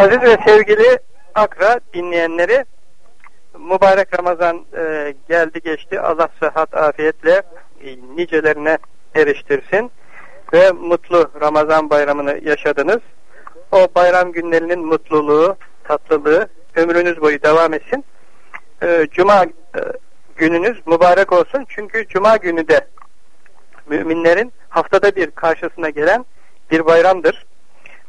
Aziz ve sevgili Akra dinleyenleri mübarek Ramazan e, geldi geçti. Allah sıhhat afiyetle e, nicelerine eriştirsin ve mutlu Ramazan bayramını yaşadınız. O bayram günlerinin mutluluğu, tatlılığı ömrünüz boyu devam etsin. E, Cuma e, gününüz mübarek olsun. Çünkü Cuma günü de müminlerin haftada bir karşısına gelen bir bayramdır.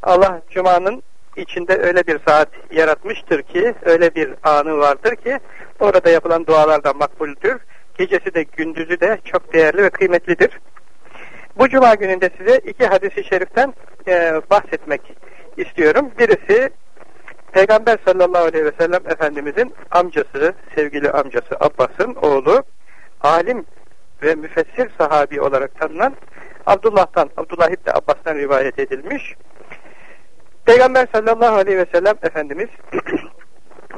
Allah Cuma'nın içinde öyle bir saat yaratmıştır ki, öyle bir anı vardır ki, orada yapılan dualar da makbuldür. Gecesi de gündüzü de çok değerli ve kıymetlidir. Bu cuma gününde size iki hadisi şeriften e, bahsetmek istiyorum. Birisi Peygamber sallallahu aleyhi ve sellem Efendimizin amcası, sevgili amcası Abbas'ın oğlu, alim ve müfessir sahabi olarak tanınan Abdullah'tan, Abdullah İbni Abbas'tan rivayet edilmiş. Peygamber sallallahu aleyhi ve sellem Efendimiz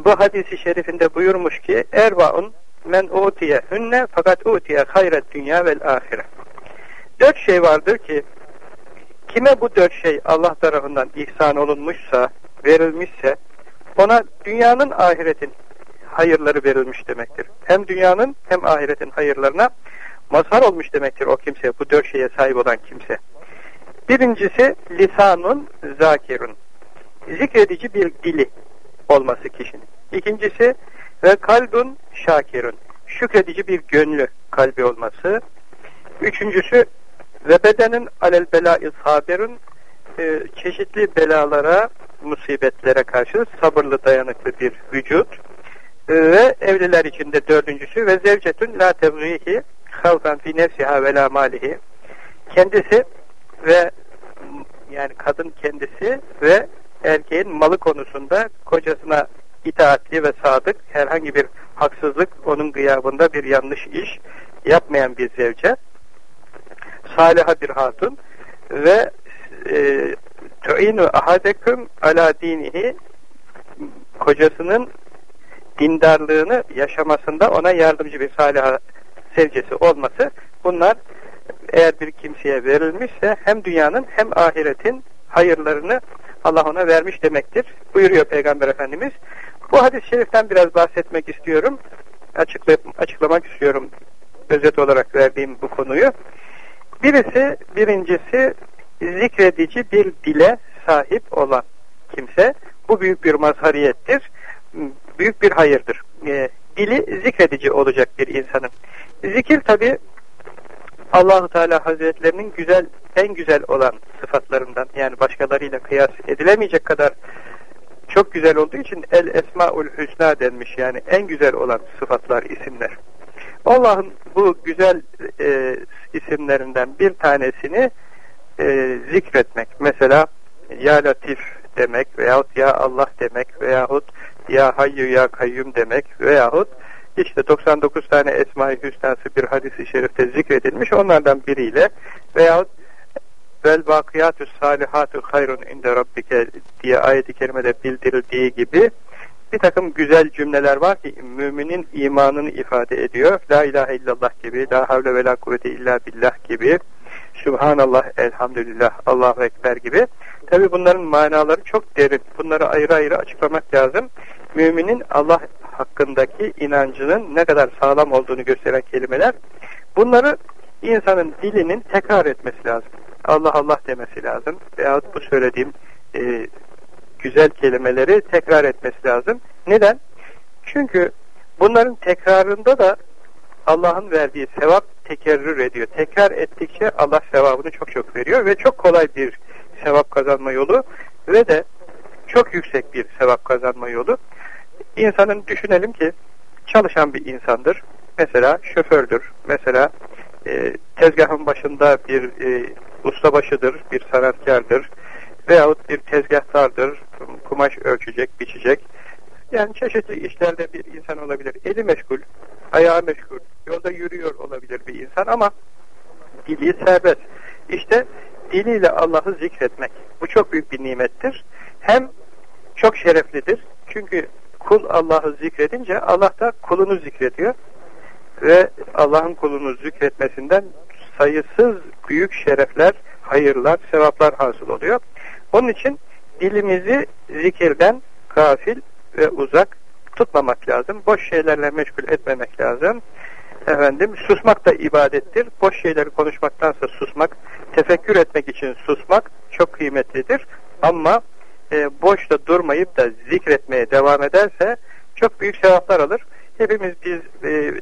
bu hadisi şerifinde buyurmuş ki Erbaun men utiye hünne fakat utiye hayret dünya vel ahire. Dört şey vardır ki kime bu dört şey Allah tarafından ihsan olunmuşsa, verilmişse ona dünyanın ahiretin hayırları verilmiş demektir. Hem dünyanın hem ahiretin hayırlarına mazhar olmuş demektir o kimse, bu dört şeye sahip olan kimse. Birincisi lisanun zakirun. Zikredici bir dili olması kişinin. İkincisi ve kalbun şakirun. Şükredici bir gönlü kalbi olması. Üçüncüsü ve bedenin alel belâ sabirun. E, çeşitli belalara, musibetlere karşı sabırlı dayanıklı bir vücut. E, ve evliler içinde dördüncüsü ve zevcetun la tevrihi havfan fi nefsiha ve la malihi. Kendisi ve yani kadın kendisi ve erkeğin malı konusunda kocasına itaatli ve sadık herhangi bir haksızlık onun gıyabında bir yanlış iş yapmayan bir zevce saliha bir hatun ve e, tu'inu ahadeküm ala dinihi kocasının dindarlığını yaşamasında ona yardımcı bir saliha sevcesi olması bunlar eğer bir kimseye verilmişse hem dünyanın hem ahiretin hayırlarını Allah ona vermiş demektir. Buyuruyor Peygamber Efendimiz. Bu hadis-i şeriften biraz bahsetmek istiyorum. Açıkla, açıklamak istiyorum özet olarak verdiğim bu konuyu. Birisi, birincisi zikredici bir dile sahip olan kimse. Bu büyük bir mazhariyettir. Büyük bir hayırdır. E, dili zikredici olacak bir insanın. Zikir tabi Allahu Teala Hazretlerinin güzel en güzel olan sıfatlarından yani başkalarıyla kıyas edilemeyecek kadar çok güzel olduğu için El Esmaül Hüsna denmiş yani en güzel olan sıfatlar, isimler. Allah'ın bu güzel e, isimlerinden bir tanesini e, zikretmek. Mesela Ya Latif demek veyahut Ya Allah demek veyahut Ya Hayyu Ya Kayyum demek veyahut işte 99 tane Esma-i Hüsnası bir hadisi şerifte zikredilmiş. Onlardan biriyle veyahut vel bakiyatü salihatu hayrun inde rabbike diye ayeti kerimede bildirildiği gibi bir takım güzel cümleler var ki müminin imanını ifade ediyor. La ilahe illallah gibi, la havle ve la kuvvete illa billah gibi, Subhanallah, elhamdülillah, Allahu Ekber gibi. Tabi bunların manaları çok derin. Bunları ayrı ayrı açıklamak lazım. Müminin Allah hakkındaki inancının ne kadar sağlam olduğunu gösteren kelimeler. Bunları insanın dilinin tekrar etmesi lazım. Allah Allah demesi lazım. Veyahut bu söylediğim e, güzel kelimeleri tekrar etmesi lazım. Neden? Çünkü bunların tekrarında da Allah'ın verdiği sevap tekerrür ediyor. Tekrar ettikçe Allah sevabını çok çok veriyor ve çok kolay bir sevap kazanma yolu ve de çok yüksek bir sevap kazanma yolu. İnsanın düşünelim ki çalışan bir insandır. Mesela şofördür. Mesela e, tezgahın başında bir e, ustabaşıdır, bir sanatkardır veyahut bir tezgahtardır, kumaş ölçecek, biçecek. Yani çeşitli işlerde bir insan olabilir. Eli meşgul, ayağı meşgul, yolda yürüyor olabilir bir insan ama dili serbest. İşte diliyle Allah'ı zikretmek. Bu çok büyük bir nimettir. Hem çok şereflidir. Çünkü kul Allah'ı zikredince Allah da kulunu zikrediyor. Ve Allah'ın kulunu zikretmesinden sayısız büyük şerefler, hayırlar, sevaplar hasıl oluyor. Onun için dilimizi zikirden gafil ve uzak tutmamak lazım. Boş şeylerle meşgul etmemek lazım. Efendim susmak da ibadettir. Boş şeyleri konuşmaktansa susmak, tefekkür etmek için susmak çok kıymetlidir. Ama e, boşta durmayıp da zikretmeye devam ederse çok büyük sevaplar alır. Hepimiz biz e,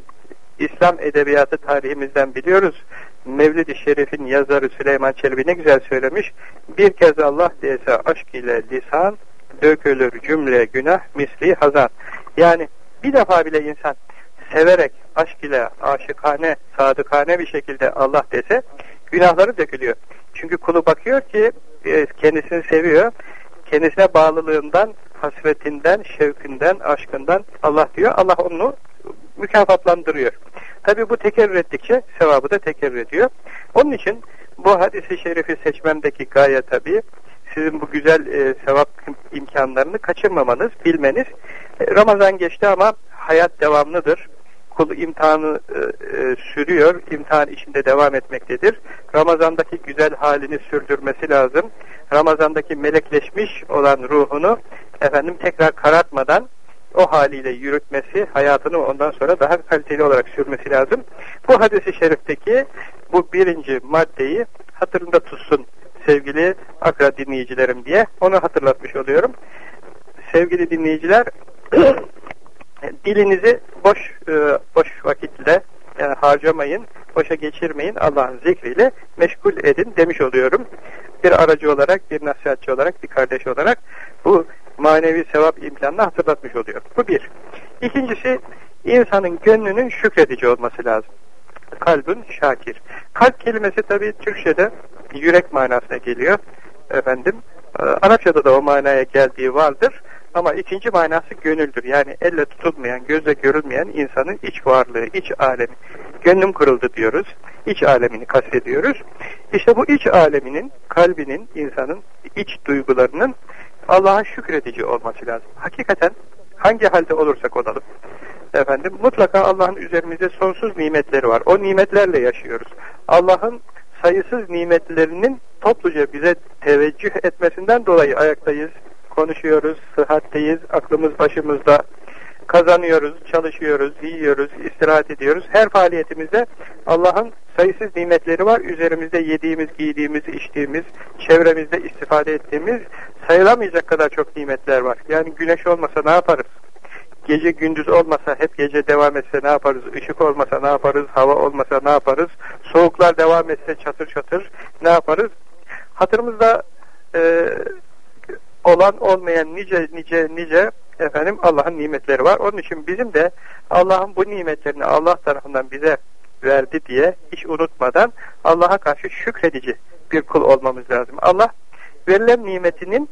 İslam edebiyatı tarihimizden biliyoruz. Mevlid-i Şerif'in yazarı Süleyman Çelebi ne güzel söylemiş. Bir kez Allah diyese aşk ile lisan, dökülür cümle günah misli hazan. Yani bir defa bile insan severek, aşk ile aşıkane, sadıkane bir şekilde Allah dese günahları dökülüyor. Çünkü kulu bakıyor ki e, kendisini seviyor. Kendisine bağlılığından, hasretinden, şevkinden, aşkından Allah diyor. Allah onu mükafatlandırıyor. Tabi bu tekerrür ettikçe sevabı da tekerrür ediyor. Onun için bu hadisi şerifi seçmemdeki gaye tabi sizin bu güzel e, sevap imkanlarını kaçırmamanız, bilmeniz. E, Ramazan geçti ama hayat devamlıdır. Kul imtihanı e, e, sürüyor, imtihan içinde devam etmektedir. Ramazandaki güzel halini sürdürmesi lazım. Ramazandaki melekleşmiş olan ruhunu efendim tekrar karartmadan o haliyle yürütmesi, hayatını ondan sonra daha kaliteli olarak sürmesi lazım. Bu hadisi şerifteki bu birinci maddeyi hatırında tutsun sevgili akra dinleyicilerim diye onu hatırlatmış oluyorum. Sevgili dinleyiciler dilinizi boş e, boş vakitle yani harcamayın, boşa geçirmeyin, Allah'ın zikriyle meşgul edin demiş oluyorum. Bir aracı olarak, bir nasihatçı olarak, bir kardeş olarak bu manevi sevap imkanını hatırlatmış oluyor. Bu bir. İkincisi, insanın gönlünün şükredici olması lazım. Kalbin şakir. Kalp kelimesi tabi Türkçe'de yürek manasına geliyor. Efendim, e, Arapçada da o manaya geldiği vardır. Ama ikinci manası gönüldür. Yani elle tutulmayan, gözle görülmeyen insanın iç varlığı, iç alemi. Gönlüm kırıldı diyoruz. İç alemini kastediyoruz. İşte bu iç aleminin, kalbinin, insanın iç duygularının Allah'a şükredici olması lazım. Hakikaten hangi halde olursak olalım. Efendim mutlaka Allah'ın üzerimizde sonsuz nimetleri var. O nimetlerle yaşıyoruz. Allah'ın sayısız nimetlerinin topluca bize teveccüh etmesinden dolayı ayaktayız, konuşuyoruz, sıhhatteyiz, aklımız başımızda, kazanıyoruz, çalışıyoruz, yiyoruz, istirahat ediyoruz. Her faaliyetimizde Allah'ın sayısız nimetleri var. Üzerimizde yediğimiz, giydiğimiz, içtiğimiz, çevremizde istifade ettiğimiz sayılamayacak kadar çok nimetler var. Yani güneş olmasa ne yaparız? Gece gündüz olmasa, hep gece devam etse ne yaparız? Işık olmasa ne yaparız? Hava olmasa ne yaparız? Soğuklar devam etse çatır çatır ne yaparız? Hatırımızda e, olan olmayan nice nice nice efendim Allah'ın nimetleri var. Onun için bizim de Allah'ın bu nimetlerini Allah tarafından bize verdi diye hiç unutmadan Allah'a karşı şükredici bir kul olmamız lazım. Allah verilen nimetinin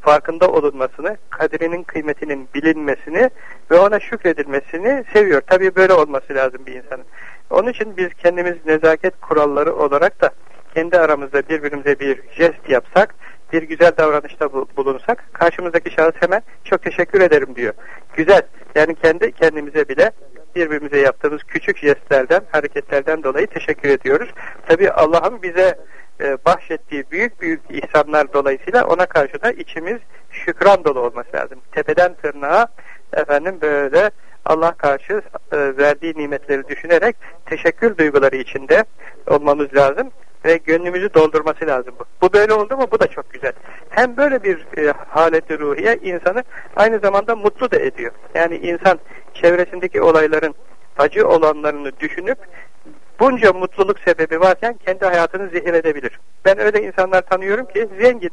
farkında olunmasını, kadirinin kıymetinin bilinmesini ve ona şükredilmesini seviyor. Tabii böyle olması lazım bir insanın. Onun için biz kendimiz nezaket kuralları olarak da kendi aramızda birbirimize bir jest yapsak, bir güzel davranışta bulunsak, karşımızdaki şahıs hemen çok teşekkür ederim diyor. Güzel. Yani kendi kendimize bile birbirimize yaptığımız küçük jestlerden, hareketlerden dolayı teşekkür ediyoruz. Tabi Allah'ın bize e, bahşettiği büyük büyük ihsanlar dolayısıyla ona karşı da içimiz şükran dolu olması lazım. Tepeden tırnağa efendim böyle Allah karşı e, verdiği nimetleri düşünerek teşekkür duyguları içinde olmamız lazım ve gönlümüzü doldurması lazım bu. Bu böyle oldu mu bu da çok güzel. Hem böyle bir e, haleti ruhiye insanı aynı zamanda mutlu da ediyor. Yani insan çevresindeki olayların acı olanlarını düşünüp bunca mutluluk sebebi varken kendi hayatını zehir edebilir. Ben öyle insanlar tanıyorum ki zengin.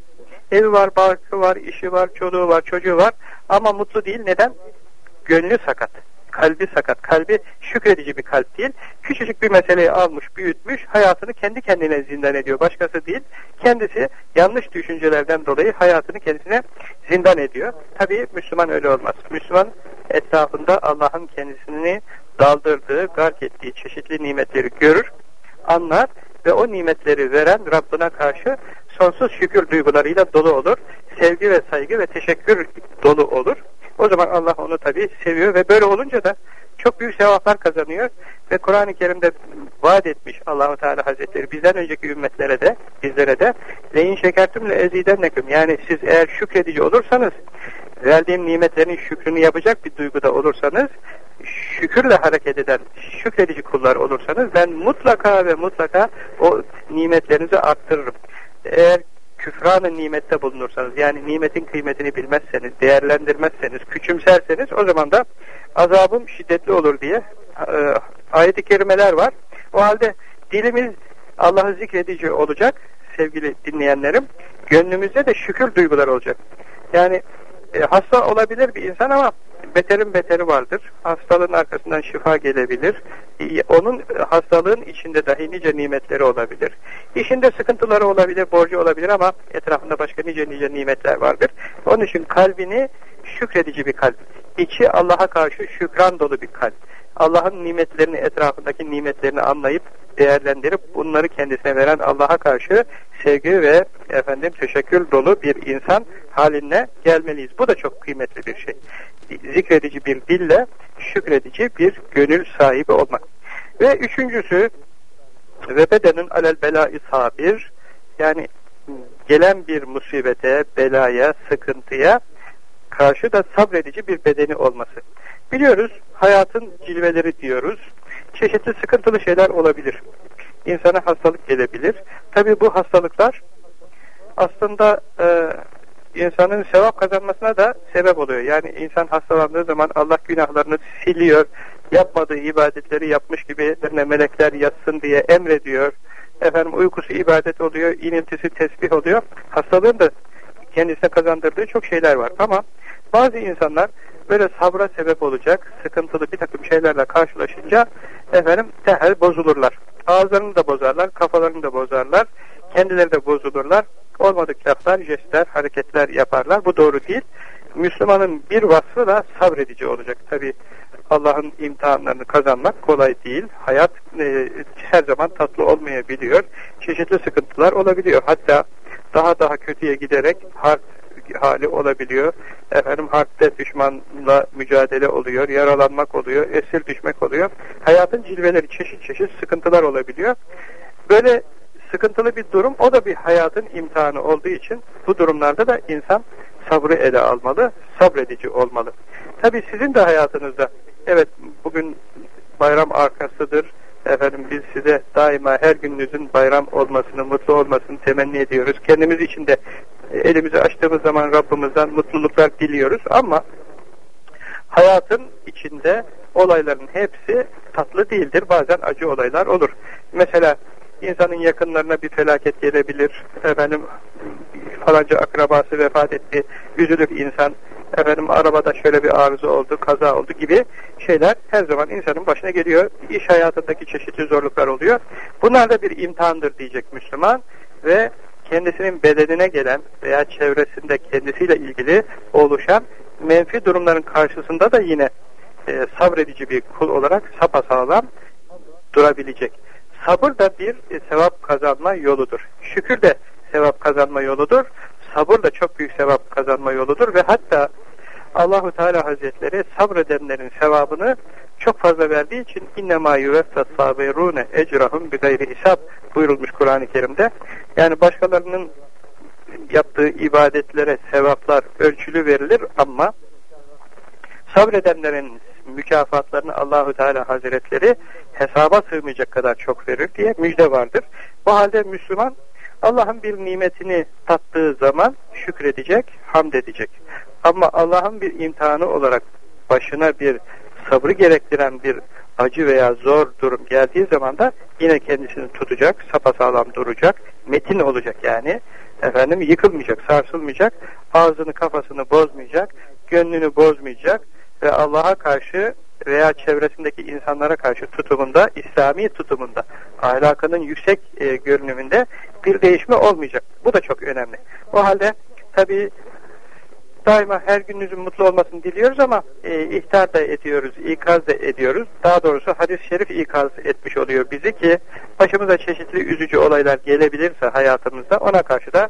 Evi var, barkı var, işi var, çoluğu var, çocuğu var ama mutlu değil. Neden? Gönlü sakat kalbi sakat, kalbi şükredici bir kalp değil. Küçücük bir meseleyi almış, büyütmüş, hayatını kendi kendine zindan ediyor. Başkası değil. Kendisi yanlış düşüncelerden dolayı hayatını kendisine zindan ediyor. Tabii Müslüman öyle olmaz. Müslüman etrafında Allah'ın kendisini daldırdığı, gark ettiği çeşitli nimetleri görür, anlar ve o nimetleri veren Rabbine karşı sonsuz şükür duygularıyla dolu olur. Sevgi ve saygı ve teşekkür dolu olur. O zaman Allah onu tabi seviyor ve böyle olunca da çok büyük sevaplar kazanıyor Ve Kur'an-ı Kerim'de vaat etmiş Allahu Teala Hazretleri bizden önceki ümmetlere de bizlere de leyin şekertüm le ezidenneküm yani siz eğer şükredici olursanız verdiğim nimetlerin şükrünü yapacak bir duyguda olursanız şükürle hareket eden şükredici kullar olursanız ben mutlaka ve mutlaka o nimetlerinizi arttırırım. Eğer küfranı nimette bulunursanız yani nimetin kıymetini bilmezseniz, değerlendirmezseniz, küçümserseniz o zaman da azabım şiddetli olur diye e, ayet-i kerimeler var. O halde dilimiz Allah'ı zikredici olacak sevgili dinleyenlerim. Gönlümüzde de şükür duyguları olacak. Yani e, hasta olabilir bir insan ama beterin beteri vardır. Hastalığın arkasından şifa gelebilir. Onun e, hastalığın içinde dahi nice nimetleri olabilir. İşinde sıkıntıları olabilir, borcu olabilir ama etrafında başka nice nice nimetler vardır. Onun için kalbini şükredici bir kalp. İçi Allah'a karşı şükran dolu bir kalp. Allah'ın nimetlerini, etrafındaki nimetlerini anlayıp, değerlendirip bunları kendisine veren Allah'a karşı sevgi ve efendim teşekkür dolu bir insan haline gelmeliyiz. Bu da çok kıymetli bir şey. Zikredici bir dille şükredici bir gönül sahibi olmak. Ve üçüncüsü ve bedenin alel belai sabir yani gelen bir musibete, belaya, sıkıntıya karşı da sabredici bir bedeni olması. Biliyoruz hayatın cilveleri diyoruz. Çeşitli sıkıntılı şeyler olabilir. İnsana hastalık gelebilir. Tabi bu hastalıklar aslında e, insanın sevap kazanmasına da sebep oluyor. Yani insan hastalandığı zaman Allah günahlarını siliyor. Yapmadığı ibadetleri yapmış gibi melekler yatsın diye emrediyor. Efendim uykusu ibadet oluyor, iniltisi tesbih oluyor. Hastalığın da kendisine kazandırdığı çok şeyler var. Ama bazı insanlar böyle sabra sebep olacak sıkıntılı bir takım şeylerle karşılaşınca efendim tehel bozulurlar. Ağızlarını da bozarlar, kafalarını da bozarlar, kendileri de bozulurlar. Olmadık laflar, jestler, hareketler yaparlar. Bu doğru değil. Müslümanın bir vasfı da sabredici olacak. Tabi Allah'ın imtihanlarını kazanmak kolay değil. Hayat e, her zaman tatlı olmayabiliyor. Çeşitli sıkıntılar olabiliyor. Hatta daha daha kötüye giderek harp hali olabiliyor. Efendim harpte düşmanla mücadele oluyor, yaralanmak oluyor, esir düşmek oluyor. Hayatın cilveleri çeşit çeşit sıkıntılar olabiliyor. Böyle sıkıntılı bir durum o da bir hayatın imtihanı olduğu için bu durumlarda da insan sabrı ele almalı, sabredici olmalı. Tabi sizin de hayatınızda evet bugün bayram arkasıdır, Efendim biz size daima her gününüzün bayram olmasını, mutlu olmasını temenni ediyoruz. Kendimiz için de elimizi açtığımız zaman Rabbimizden mutluluklar diliyoruz ama hayatın içinde olayların hepsi tatlı değildir. Bazen acı olaylar olur. Mesela insanın yakınlarına bir felaket gelebilir. Efendim falanca akrabası vefat etti. Üzülür insan efendim arabada şöyle bir arıza oldu, kaza oldu gibi şeyler her zaman insanın başına geliyor. İş hayatındaki çeşitli zorluklar oluyor. Bunlar da bir imtihandır diyecek Müslüman ve kendisinin bedenine gelen veya çevresinde kendisiyle ilgili oluşan menfi durumların karşısında da yine e, sabredici bir kul olarak sapasağlam durabilecek. Sabır da bir e, sevap kazanma yoludur. Şükür de sevap kazanma yoludur. Sabır da çok büyük sevap kazanma yoludur ve hatta Allahu Teala Hazretleri sabredenlerin sevabını çok fazla verdiği için innema yuveffes sabirune ecrahum bi gayri hisab buyurulmuş Kur'an-ı Kerim'de. Yani başkalarının yaptığı ibadetlere sevaplar ölçülü verilir ama sabredenlerin mükafatlarını Allahu Teala Hazretleri hesaba sığmayacak kadar çok verir diye müjde vardır. Bu halde Müslüman Allah'ın bir nimetini tattığı zaman şükredecek, hamd edecek. Ama Allah'ın bir imtihanı olarak başına bir sabrı gerektiren bir acı veya zor durum geldiği zaman da yine kendisini tutacak, sapasağlam duracak, metin olacak yani. Efendim yıkılmayacak, sarsılmayacak, ağzını kafasını bozmayacak, gönlünü bozmayacak ve Allah'a karşı veya çevresindeki insanlara karşı tutumunda, İslami tutumunda, ahlakının yüksek e, görünümünde bir değişme olmayacak. Bu da çok önemli. O halde tabii daima her gününüzün mutlu olmasını diliyoruz ama e, ihtar da ediyoruz, ikaz da ediyoruz. Daha doğrusu hadis-i şerif ikaz etmiş oluyor bizi ki başımıza çeşitli üzücü olaylar gelebilirse hayatımızda ona karşı da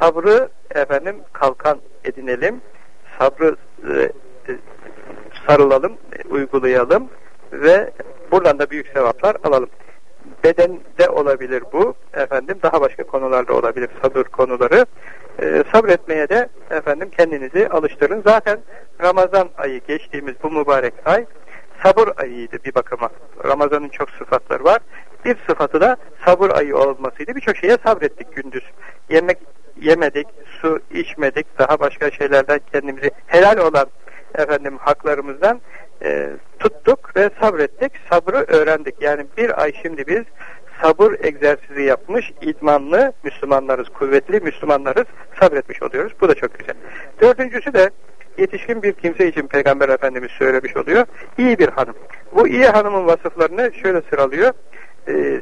sabrı efendim kalkan edinelim. Sabrı e, sarılalım, uygulayalım ve Buradan da büyük sevaplar alalım. Bedende olabilir bu. Efendim daha başka konularda olabilir sabır konuları. Ee, sabretmeye de efendim kendinizi alıştırın. Zaten Ramazan ayı geçtiğimiz bu mübarek ay sabır ayıydı bir bakıma. Ramazan'ın çok sıfatları var. Bir sıfatı da sabır ayı olmasıydı. Birçok şeye sabrettik gündüz. Yemek yemedik, su içmedik, daha başka şeylerden kendimizi helal olan efendim haklarımızdan e, tuttuk ve sabrettik. Sabrı öğrendik. Yani bir ay şimdi biz sabır egzersizi yapmış, idmanlı Müslümanlarız, kuvvetli Müslümanlarız, sabretmiş oluyoruz. Bu da çok güzel. Dördüncüsü de yetişkin bir kimse için Peygamber Efendimiz söylemiş oluyor. İyi bir hanım. Bu iyi hanımın vasıflarını şöyle sıralıyor. Ee,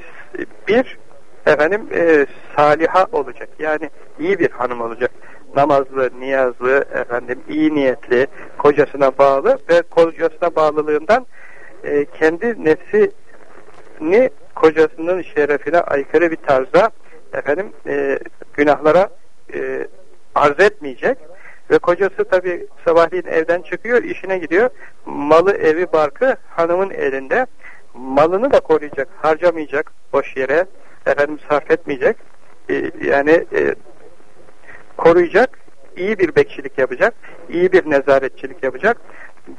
bir, efendim e, saliha olacak. Yani iyi bir hanım olacak. Namazlı, niyazlı, efendim iyi niyetli, kocasına bağlı ve kocasına bağlılığından e, kendi nefsini kocasının şerefine aykırı bir tarzda efendim e, günahlara e, arz etmeyecek ve kocası tabi sabahleyin evden çıkıyor, işine gidiyor. Malı, evi, barkı hanımın elinde. Malını da koruyacak, harcamayacak boş yere, efendim sarf etmeyecek. E, yani e, koruyacak, iyi bir bekçilik yapacak, iyi bir nezaretçilik yapacak.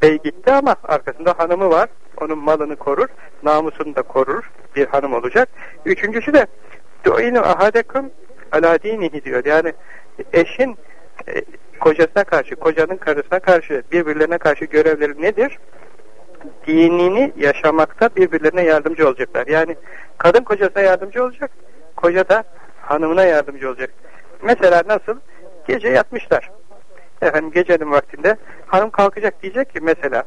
Bey gitti ama arkasında hanımı var. Onun malını korur, namusunu da korur. Bir hanım olacak. Üçüncüsü de du'inu ahadekum ala dinihi diyor. Yani eşin e, kocasına karşı, kocanın karısına karşı, birbirlerine karşı görevleri nedir? Dinini yaşamakta birbirlerine yardımcı olacaklar. Yani kadın kocasına yardımcı olacak, koca da hanımına yardımcı olacak. Mesela nasıl? Gece yatmışlar. Efendim gecenin vaktinde hanım kalkacak diyecek ki mesela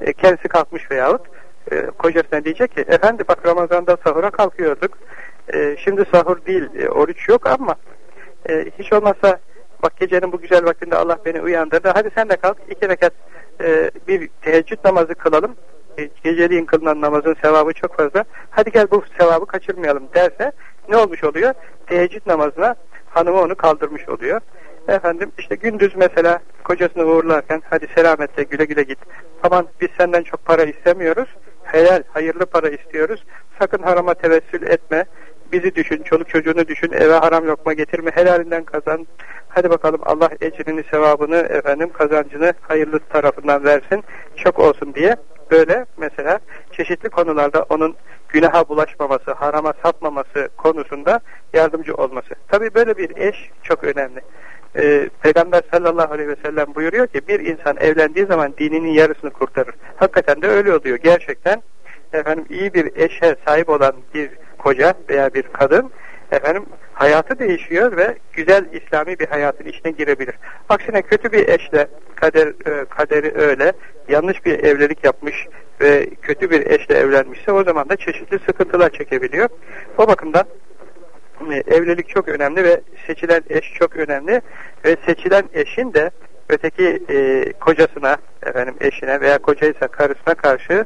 e, kendisi kalkmış veyahut e, kocasına diyecek ki efendi bak Ramazan'da sahura kalkıyorduk. E, şimdi sahur değil, e, oruç yok ama e, hiç olmazsa Bak gecenin bu güzel vaktinde Allah beni uyandırdı. Hadi sen de kalk iki rekat e, bir teheccüd namazı kılalım. E, geceliğin kılınan namazın sevabı çok fazla. Hadi gel bu sevabı kaçırmayalım derse ne olmuş oluyor? Teheccüd namazına hanımı onu kaldırmış oluyor. Efendim işte gündüz mesela kocasını uğurlarken hadi selametle güle güle git. Aman biz senden çok para istemiyoruz. Helal, hayırlı para istiyoruz. Sakın harama tevessül etme. Bizi düşün, çoluk çocuğunu düşün, eve haram lokma getirme, helalinden kazan. Hadi bakalım Allah ecrini, sevabını, efendim kazancını hayırlı tarafından versin, çok olsun diye böyle mesela çeşitli konularda onun günaha bulaşmaması, harama sapmaması konusunda yardımcı olması. Tabi böyle bir eş çok önemli. Ee, Peygamber sallallahu aleyhi ve sellem buyuruyor ki bir insan evlendiği zaman dininin yarısını kurtarır. Hakikaten de öyle oluyor. Gerçekten efendim iyi bir eşe sahip olan bir koca veya bir kadın efendim hayatı değişiyor ve güzel İslami bir hayatın içine girebilir. Aksine kötü bir eşle kader e, kaderi öyle yanlış bir evlilik yapmış ve kötü bir eşle evlenmişse o zaman da çeşitli sıkıntılar çekebiliyor. O bakımdan e, evlilik çok önemli ve seçilen eş çok önemli ve seçilen eşin de öteki e, kocasına efendim eşine veya kocaysa karısına karşı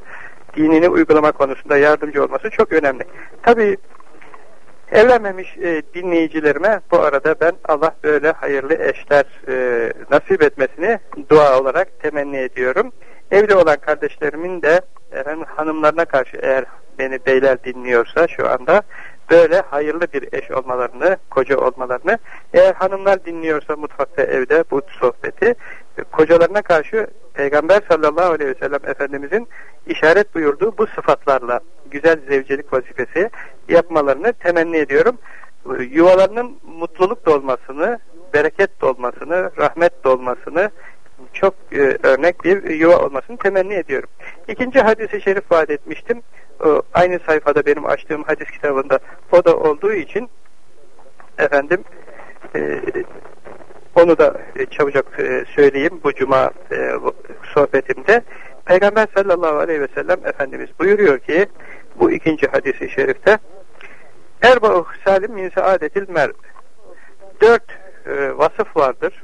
dinini uygulama konusunda yardımcı olması çok önemli. Tabi evlenmemiş e, dinleyicilerime bu arada ben Allah böyle hayırlı eşler e, nasip etmesini dua olarak temenni ediyorum. Evli olan kardeşlerimin de efendim, hanımlarına karşı eğer beni beyler dinliyorsa şu anda böyle hayırlı bir eş olmalarını, koca olmalarını, eğer hanımlar dinliyorsa mutfakta evde bu sohbeti, kocalarına karşı Peygamber sallallahu aleyhi ve sellem Efendimizin işaret buyurduğu bu sıfatlarla güzel zevcelik vazifesi yapmalarını temenni ediyorum. Yuvalarının mutluluk dolmasını, bereket dolmasını, rahmet dolmasını, çok e, örnek bir yuva olmasını temenni ediyorum. İkinci hadisi şerif vaat etmiştim. O, aynı sayfada benim açtığım hadis kitabında o da olduğu için efendim e, onu da e, çabucak söyleyeyim bu cuma sohbetimde. Peygamber sallallahu aleyhi ve sellem Efendimiz buyuruyor ki bu ikinci hadisi şerifte Erba'u salim min saadetil mer Dört e, vasıf vardır.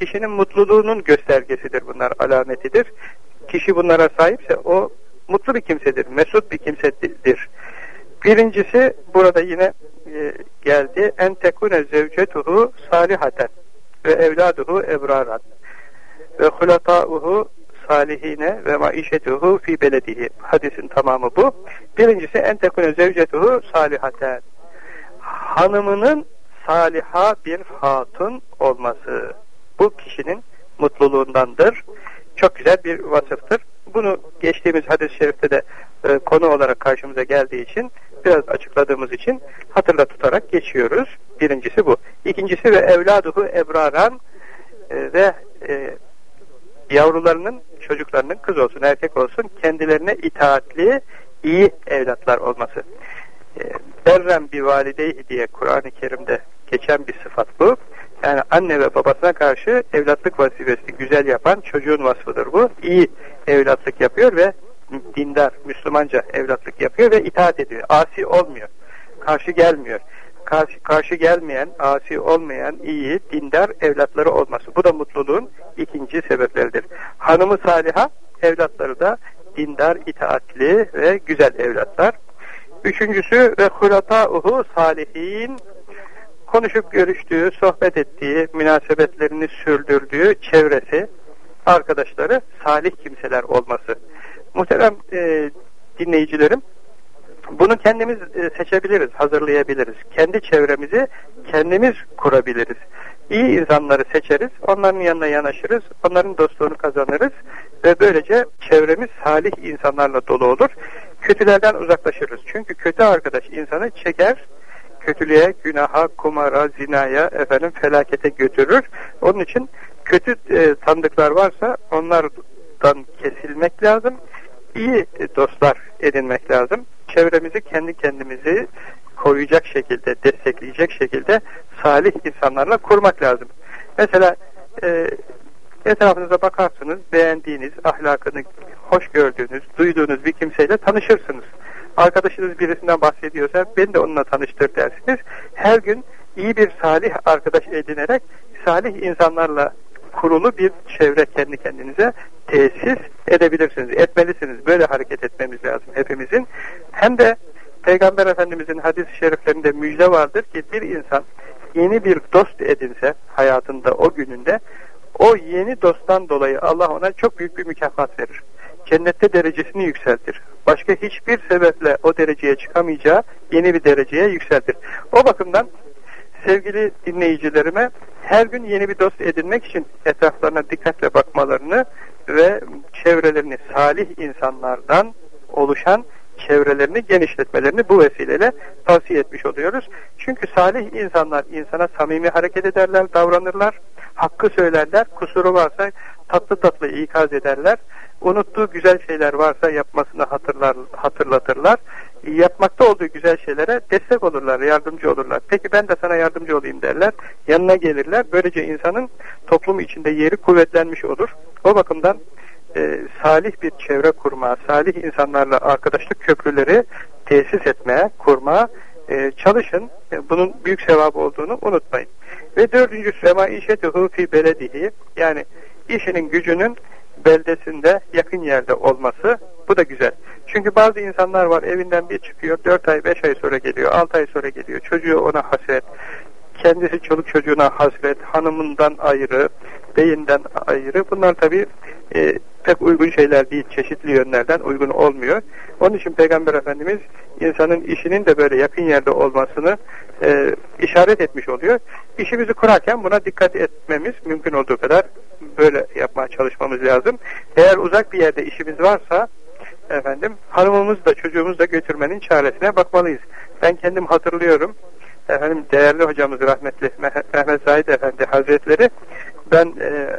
Kişinin mutluluğunun göstergesidir bunlar, alametidir. Kişi bunlara sahipse o mutlu bir kimsedir, mesut bir kimsedir. Birincisi burada yine e, geldi. En tekune zevcetuhu salihaten ve evladuhu ebraran ve hulatauhu salihine ve maişetuhu fi beledihi. Hadisin tamamı bu. Birincisi en tekune zevcetuhu salihaten. Hanımının saliha bir hatun olması. Bu kişinin mutluluğundandır. Çok güzel bir vasıftır. Bunu geçtiğimiz hadis-i şerifte de e, konu olarak karşımıza geldiği için biraz açıkladığımız için hatırla tutarak geçiyoruz. Birincisi bu. İkincisi ve evladuhu ebraran e, ve e, yavrularının, çocuklarının kız olsun, erkek olsun kendilerine itaatli, iyi evlatlar olması. Berrem bir valideyhi diye Kur'an-ı Kerim'de geçen bir sıfat bu. Yani anne ve babasına karşı evlatlık vazifesini güzel yapan çocuğun vasfıdır bu. İyi evlatlık yapıyor ve dindar, Müslümanca evlatlık yapıyor ve itaat ediyor. Asi olmuyor. Karşı gelmiyor. Karşı, karşı gelmeyen, asi olmayan, iyi, dindar evlatları olması. Bu da mutluluğun ikinci sebepleridir. Hanımı saliha, evlatları da dindar, itaatli ve güzel evlatlar. Üçüncüsü ve hulatauhu salihin konuşup görüştüğü, sohbet ettiği, münasebetlerini sürdürdüğü çevresi, arkadaşları salih kimseler olması. Muhterem e, dinleyicilerim, bunu kendimiz e, seçebiliriz, hazırlayabiliriz. Kendi çevremizi kendimiz kurabiliriz. İyi insanları seçeriz, onların yanına yanaşırız, onların dostluğunu kazanırız ve böylece çevremiz salih insanlarla dolu olur. Kötülerden uzaklaşırız. Çünkü kötü arkadaş insanı çeker, kötülüğe, günaha, kumara, zinaya, efendim felakete götürür. Onun için kötü e, tanıdıklar varsa onlardan kesilmek lazım. İyi dostlar edinmek lazım. Çevremizi kendi kendimizi koruyacak şekilde, destekleyecek şekilde salih insanlarla kurmak lazım. Mesela e, etrafınıza bakarsınız, beğendiğiniz, ahlakını hoş gördüğünüz, duyduğunuz bir kimseyle tanışırsınız arkadaşınız birisinden bahsediyorsa beni de onunla tanıştır dersiniz. Her gün iyi bir salih arkadaş edinerek salih insanlarla kurulu bir çevre kendi kendinize tesis edebilirsiniz, etmelisiniz. Böyle hareket etmemiz lazım hepimizin. Hem de Peygamber Efendimizin hadis-i şeriflerinde müjde vardır ki bir insan yeni bir dost edinse hayatında o gününde o yeni dosttan dolayı Allah ona çok büyük bir mükafat verir cennette derecesini yükseltir. Başka hiçbir sebeple o dereceye çıkamayacağı yeni bir dereceye yükseltir. O bakımdan sevgili dinleyicilerime her gün yeni bir dost edinmek için etraflarına dikkatle bakmalarını ve çevrelerini salih insanlardan oluşan çevrelerini genişletmelerini bu vesileyle tavsiye etmiş oluyoruz. Çünkü salih insanlar insana samimi hareket ederler, davranırlar, hakkı söylerler, kusuru varsa tatlı tatlı ikaz ederler, unuttuğu güzel şeyler varsa yapmasını hatırlar, hatırlatırlar. Yapmakta olduğu güzel şeylere destek olurlar, yardımcı olurlar. Peki ben de sana yardımcı olayım derler. Yanına gelirler. Böylece insanın toplum içinde yeri kuvvetlenmiş olur. O bakımdan e, salih bir çevre kurma, salih insanlarla arkadaşlık köprüleri tesis etmeye, kurmaya e, çalışın. E, bunun büyük sevabı olduğunu unutmayın. Ve dördüncüsü ema işetuhu fi beledihi yani işinin gücünün beldesinde yakın yerde olması bu da güzel. Çünkü bazı insanlar var evinden bir çıkıyor dört ay beş ay sonra geliyor altı ay sonra geliyor çocuğu ona hasret kendisi çoluk çocuğuna hasret hanımından ayrı beyinden ayrı bunlar tabi e, pek uygun şeyler değil çeşitli yönlerden uygun olmuyor. Onun için Peygamber Efendimiz insanın işinin de böyle yakın yerde olmasını e, işaret etmiş oluyor. İşimizi kurarken buna dikkat etmemiz mümkün olduğu kadar böyle yapmaya çalışmamız lazım. Eğer uzak bir yerde işimiz varsa efendim hanımımız da çocuğumuz da götürmenin çaresine bakmalıyız. Ben kendim hatırlıyorum. Efendim değerli hocamız rahmetli Mehmet Zahid Efendi Hazretleri ben e, e,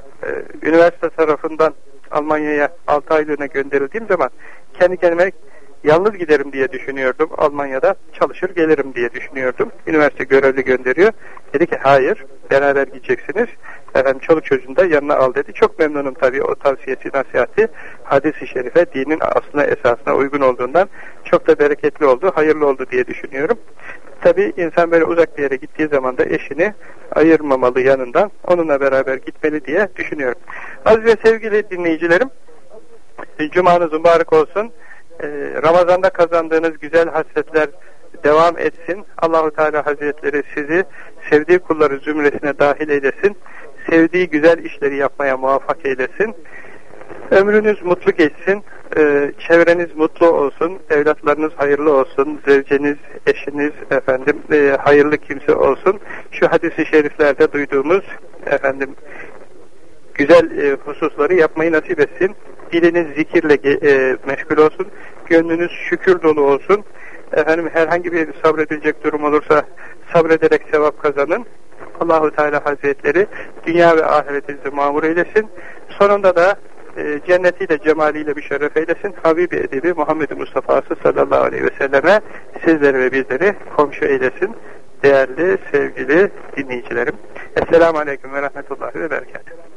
üniversite tarafından Almanya'ya 6 aylığına gönderildiğim zaman kendi kendime yalnız giderim diye düşünüyordum. Almanya'da çalışır gelirim diye düşünüyordum. Üniversite görevli gönderiyor. Dedi ki hayır beraber gideceksiniz. Efendim çoluk çocuğunu da yanına al dedi. Çok memnunum tabii o tavsiyesi nasihati hadis-i şerife dinin aslına esasına uygun olduğundan çok da bereketli oldu, hayırlı oldu diye düşünüyorum. Tabii insan böyle uzak bir yere gittiği zaman da eşini ayırmamalı yanından, onunla beraber gitmeli diye düşünüyorum. Aziz ve sevgili dinleyicilerim, Cumanız mübarek olsun. Ee, Ramazan'da kazandığınız güzel hasretler devam etsin. Allahu Teala Hazretleri sizi sevdiği kulları zümresine dahil eylesin. Sevdiği güzel işleri yapmaya muvaffak eylesin. Ömrünüz mutlu geçsin, e, çevreniz mutlu olsun, evlatlarınız hayırlı olsun, zevceniz, eşiniz efendim e, hayırlı kimse olsun. Şu hadisi şeriflerde duyduğumuz efendim güzel e, hususları yapmayı nasip etsin. Diliniz zikirle e, meşgul olsun, gönlünüz şükür dolu olsun. Efendim herhangi bir sabredilecek durum olursa sabrederek sevap kazanın. Allahu Teala Hazretleri dünya ve ahiretinizi mamur eylesin. Sonunda da e, cennetiyle, cemaliyle bir şeref eylesin. Habibi Edebi Muhammed Mustafa'sı sallallahu aleyhi ve selleme sizleri ve bizleri komşu eylesin. Değerli, sevgili dinleyicilerim. Esselamu Aleyküm ve Rahmetullahi ve Berekatuhu.